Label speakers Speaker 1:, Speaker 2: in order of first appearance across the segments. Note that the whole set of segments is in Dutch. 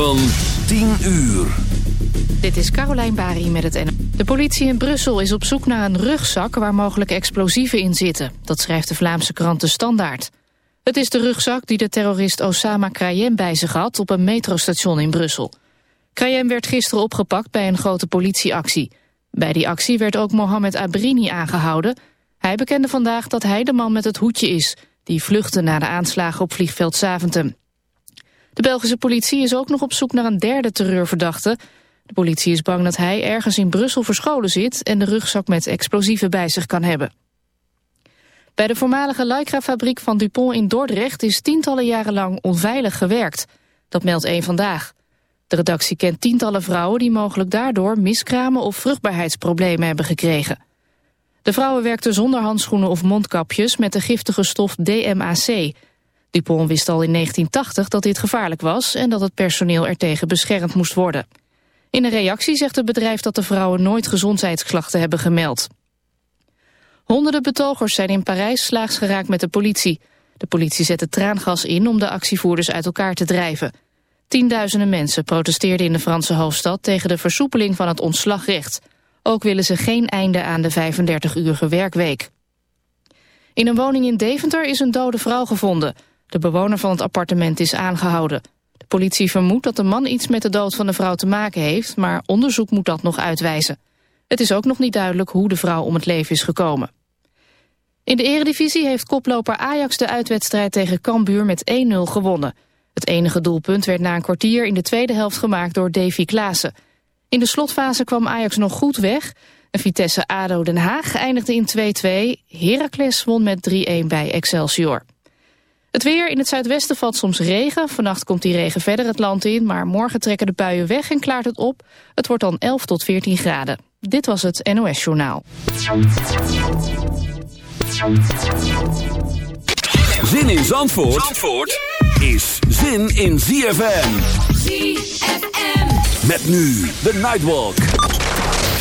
Speaker 1: van 10 uur.
Speaker 2: Dit is Carolijn Bari met het N. De politie in Brussel is op zoek naar een rugzak waar mogelijk explosieven in zitten. Dat schrijft de Vlaamse krant De Standaard. Het is de rugzak die de terrorist Osama Krayem bij zich had op een metrostation in Brussel. Krayem werd gisteren opgepakt bij een grote politieactie. Bij die actie werd ook Mohamed Abrini aangehouden. Hij bekende vandaag dat hij de man met het hoedje is... die vluchtte na de aanslagen op vliegveld Zaventem. De Belgische politie is ook nog op zoek naar een derde terreurverdachte. De politie is bang dat hij ergens in Brussel verscholen zit... en de rugzak met explosieven bij zich kan hebben. Bij de voormalige Lycra-fabriek van Dupont in Dordrecht... is tientallen jaren lang onveilig gewerkt. Dat meldt één Vandaag. De redactie kent tientallen vrouwen die mogelijk daardoor miskramen of vruchtbaarheidsproblemen hebben gekregen. De vrouwen werkten zonder handschoenen of mondkapjes met de giftige stof DMAC. Dupont wist al in 1980 dat dit gevaarlijk was en dat het personeel ertegen beschermd moest worden. In een reactie zegt het bedrijf dat de vrouwen nooit gezondheidsklachten hebben gemeld. Honderden betogers zijn in Parijs slaags geraakt met de politie. De politie zette traangas in om de actievoerders uit elkaar te drijven. Tienduizenden mensen protesteerden in de Franse hoofdstad tegen de versoepeling van het ontslagrecht. Ook willen ze geen einde aan de 35-urige werkweek. In een woning in Deventer is een dode vrouw gevonden. De bewoner van het appartement is aangehouden. De politie vermoedt dat de man iets met de dood van de vrouw te maken heeft... maar onderzoek moet dat nog uitwijzen. Het is ook nog niet duidelijk hoe de vrouw om het leven is gekomen. In de eredivisie heeft koploper Ajax de uitwedstrijd tegen Cambuur met 1-0 gewonnen. Het enige doelpunt werd na een kwartier in de tweede helft gemaakt door Davy Klaassen. In de slotfase kwam Ajax nog goed weg. Vitesse ADO Den Haag eindigde in 2-2. Heracles won met 3-1 bij Excelsior. Het weer in het zuidwesten valt soms regen. Vannacht komt die regen verder het land in, maar morgen trekken de buien weg en klaart het op. Het wordt dan 11 tot 14 graden. Dit was het NOS Journaal.
Speaker 1: Zin in Zandvoort, Zandvoort is zin in ZFM.
Speaker 3: ZFM.
Speaker 1: Met nu de Nightwalk.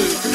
Speaker 4: Music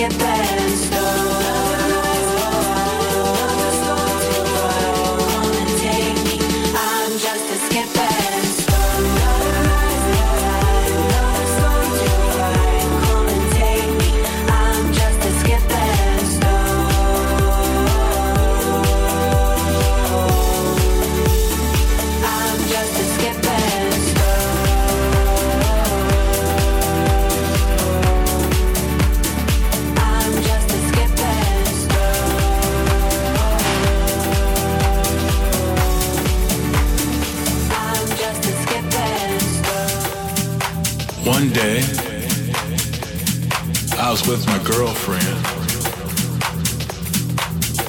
Speaker 4: get back.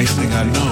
Speaker 5: Next thing I know,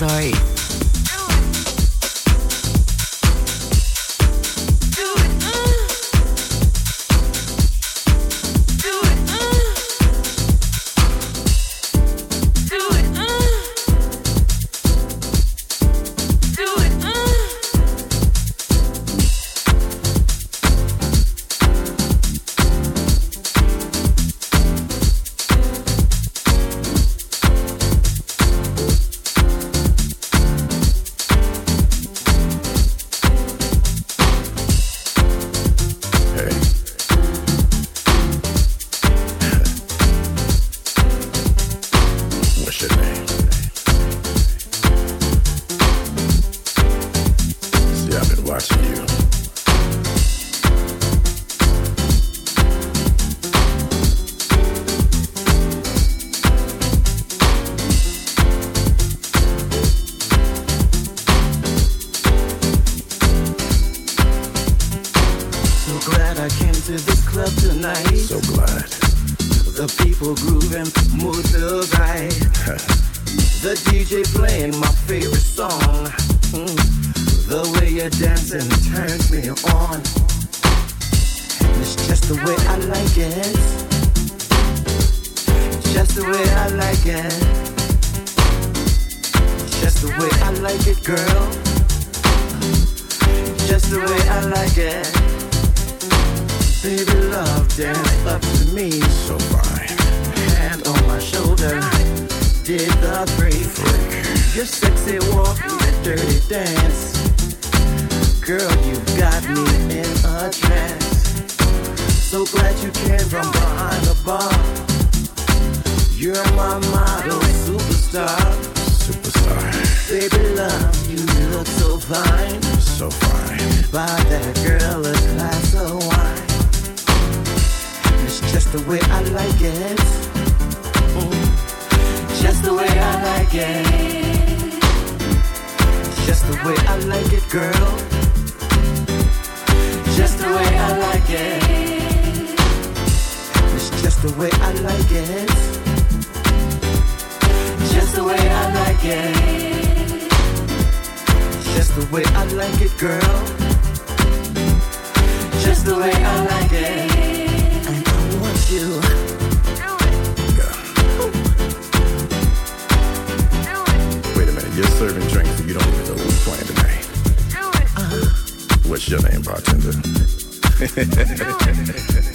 Speaker 5: Sorry. way I like it. Baby, love dance up to me. So fine. Hand on my shoulder. Did the three flick. Your sexy walk, your dirty dance. Girl,
Speaker 6: you got
Speaker 7: me in a trance. So
Speaker 6: glad you came from behind the bar. You're my
Speaker 7: model superstar. Baby,
Speaker 6: love, you look so fine. So
Speaker 7: fine. Buy that
Speaker 6: girl a glass of wine. It's just the way I like it. Just the way I like it. Just the way I like it, girl. Just the way I like it. It's just the way I like it. Just the way I like it the way I like it, girl. Just the way I like it. I want you. Wait a minute, you're serving drinks and you don't even know who's playing tonight. Do it. Uh-huh. What's
Speaker 7: your name, bartender?
Speaker 6: Do it.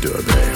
Speaker 6: Do it.